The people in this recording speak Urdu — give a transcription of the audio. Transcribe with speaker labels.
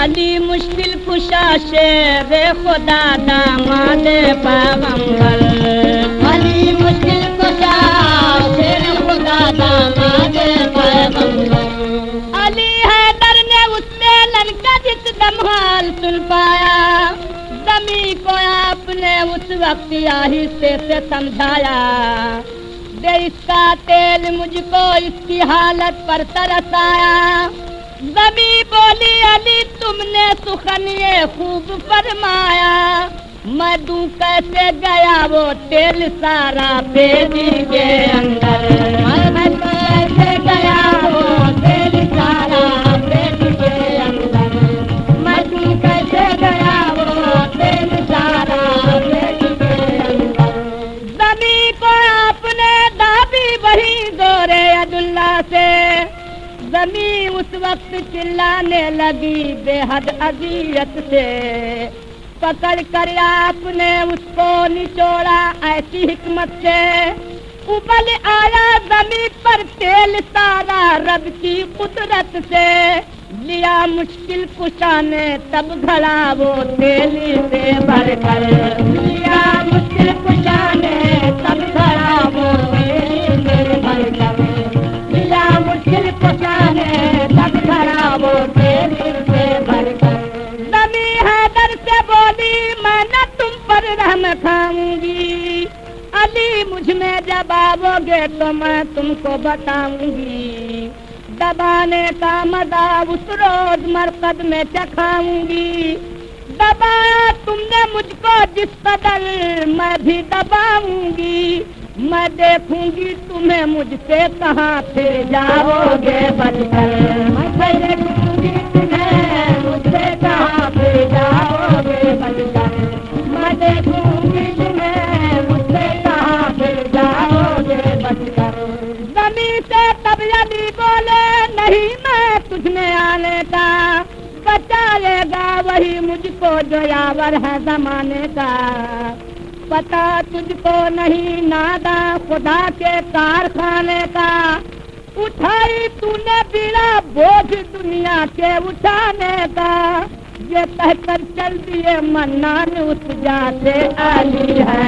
Speaker 1: علی مشکل کشا شیر خدا داماد پیغمبر
Speaker 2: علی مشکل کشا شیر خدا داماد پیغمبر
Speaker 1: علی حیدر نے اس سے لنکا جت دمحال سن پایا زمین کو آپ نے اس وقت آہستے سے سمجھایا دے اس کا تیل مجھ کو اس کی حالت پر ترس آیا علی تم نے سخن یہ خوب فرمایا۔ میں کیسے گیا وہ تیل سارا بیبی کے اندر۔ زمین اس وقت چلانے لگی بے حد اذیت سے۔ پکڑ کر آپ نے اس کو نچوڑا ایسی حکمت سے۔ ابل آیا زمین پر تیل سارا رب کی قدرت سے۔ لیا مشکل کشا نے، تب گھڑا وہ تیلی سے بھر کر۔ پر کھاؤں گی۔ علی، مجھ میں جب آو گے تو میں تم کو بتاؤں گی۔ دبانے کا مزہ اس روز مرکز میں چکھاؤں گی۔ دبایا تم نے مجھ کو جس قدر میں بھی دباؤں گی۔ میں دیکھوں گی تمہیں مجھ سے کہاں پھر جاؤ گے بچ کر نہیں، میں تجھ میں آنے کا۔ بچائے گا وہی مجھ کو جو یاور ہے زمانے کا۔ پتا تجھ کو نہیں، نادا خدا کے کارخانے کا۔ اٹھائی تو نے بیڑا بوجھ دنیا کے اٹھانے کا۔ یہ کہہ کر چل دیے منان اس جاتے علی حیدر